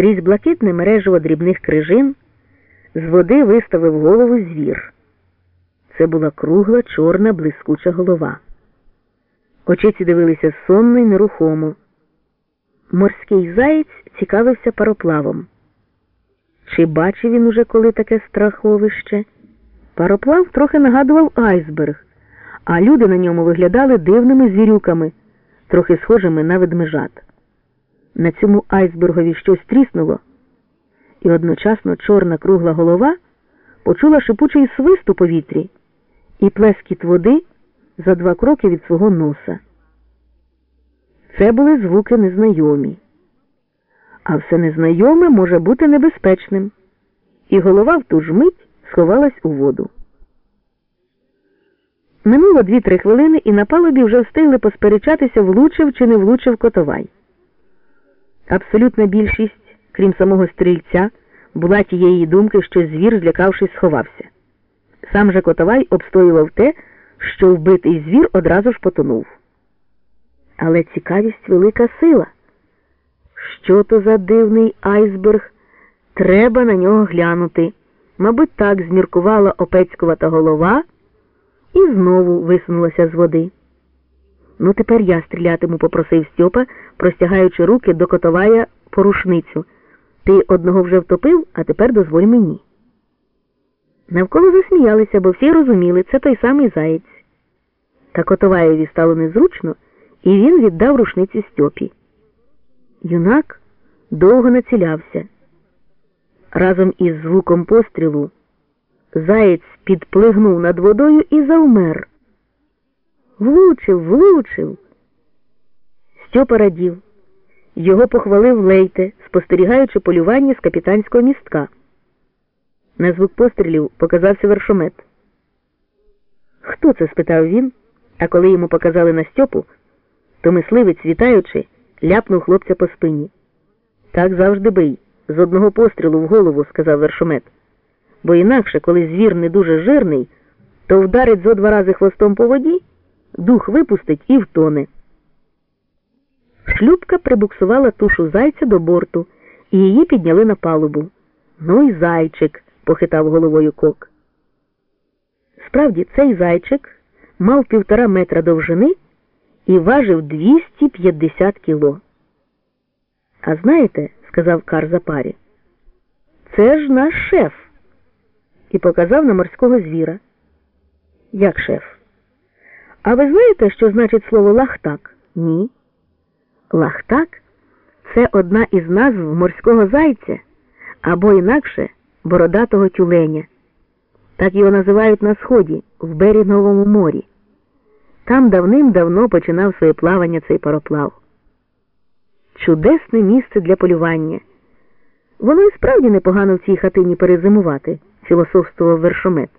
Крізь блакитне мережево дрібних крижин з води виставив голову звір. Це була кругла, чорна, блискуча голова. Очиці дивилися сонно й нерухомо. Морський заєць цікавився пароплавом. Чи бачив він уже коли таке страховище? Пароплав трохи нагадував айсберг, а люди на ньому виглядали дивними звірюками, трохи схожими на ведмежат. На цьому айсбергові щось тріснуло, і одночасно чорна кругла голова почула шипучий свист у повітрі і плескіт води за два кроки від свого носа. Це були звуки незнайомі. А все незнайоме може бути небезпечним, і голова в ту ж мить сховалась у воду. Минуло дві-три хвилини, і на палубі вже встигли посперечатися, влучив чи не влучив котовай. Абсолютна більшість, крім самого стрільця, була тієї думки, що звір, злякавшись, сховався. Сам же Котовай обстоював те, що вбитий звір одразу ж потонув. Але цікавість велика сила. Що то за дивний айсберг? Треба на нього глянути. Мабуть, так зміркувала опецькувата голова і знову висунулася з води. Ну, тепер я стрілятиму, попросив Стьопа, простягаючи руки до котовая по рушницю. Ти одного вже втопив, а тепер дозволь мені. Навколо засміялися, бо всі розуміли, це той самий заєць. Та Котоваєві стало незручно, і він віддав рушницю Стьопі. Юнак довго націлявся. Разом із звуком пострілу заєць підплигнув над водою і завмер. Влучив, влучив. Стьопа радів. Його похвалив Лейте, спостерігаючи полювання з капітанського містка. На звук пострілів показався вершомет. Хто це? спитав він, а коли йому показали на Стьопу, то мисливець, вітаючи, ляпнув хлопця по спині. Так завжди бий, з одного пострілу в голову, сказав вершомет. Бо інакше, коли звір не дуже жирний, то вдарить зо два рази хвостом по воді, дух випустить і втоне. Шлюбка прибуксувала тушу зайця до борту, і її підняли на палубу. Ну й зайчик, похитав головою кок. Справді, цей зайчик мав півтора метра довжини і важив 250 кіло. А знаєте, сказав Кар Запарі, це ж наш шеф. І показав на морського звіра. Як шеф? А ви знаєте, що значить слово лахтак? Ні. Лахтак це одна із назв морського зайця або інакше бородатого тюленя. Так його називають на сході, в Берінговому морі. Там давним-давно починав своє плавання цей пароплав. Чудесне місце для полювання. Воно і справді непогано в цій хатині перезимувати, філософствував вершомет.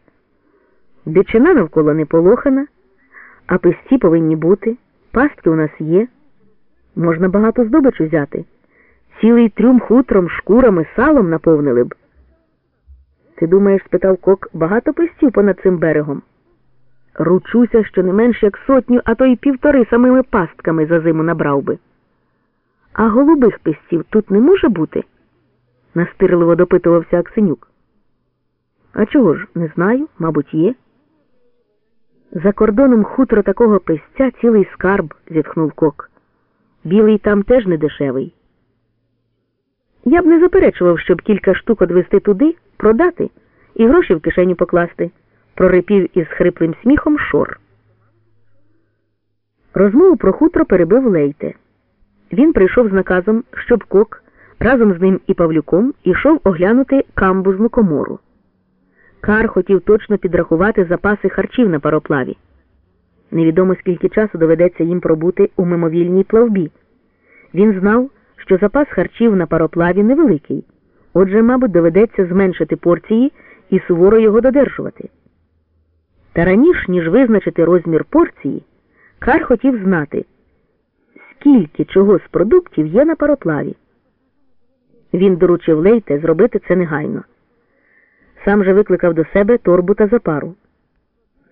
Дичина навколо не полохана, а песті повинні бути, пастки у нас є. Можна багато здобичу взяти. Цілий трюм хутром, шкурами, салом наповнили б. Ти думаєш, спитав кок, багато пестів понад цим берегом? Ручуся, що не менш як сотню, а то й півтори самими пастками за зиму набрав би. А голубих пестів тут не може бути? настирливо допитувався Аксенюк. А чого ж, не знаю, мабуть, є. За кордоном хутро такого пестя цілий скарб, зітхнув кок. Білий там теж не дешевий. Я б не заперечував, щоб кілька штук одвести туди, продати і гроші в кишеню покласти, прорипів із хриплим сміхом шор. Розмову про хутро перебив Лейте. Він прийшов з наказом, щоб кок разом з ним і Павлюком ішов оглянути камбузну комору. Кар хотів точно підрахувати запаси харчів на пароплаві. Невідомо скільки часу доведеться їм пробути у мимовільній плавбі. Він знав, що запас харчів на пароплаві невеликий, отже, мабуть, доведеться зменшити порції і суворо його додержувати. Та раніше, ніж визначити розмір порції, Кар хотів знати, скільки чого з продуктів є на пароплаві. Він доручив Лейте зробити це негайно. Сам же викликав до себе торбу та запару.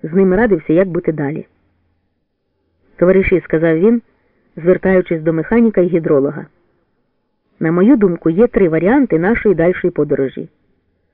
З ними радився, як бути далі. Товариші, сказав він, звертаючись до механіка і гідролога. На мою думку, є три варіанти нашої дальшої подорожі.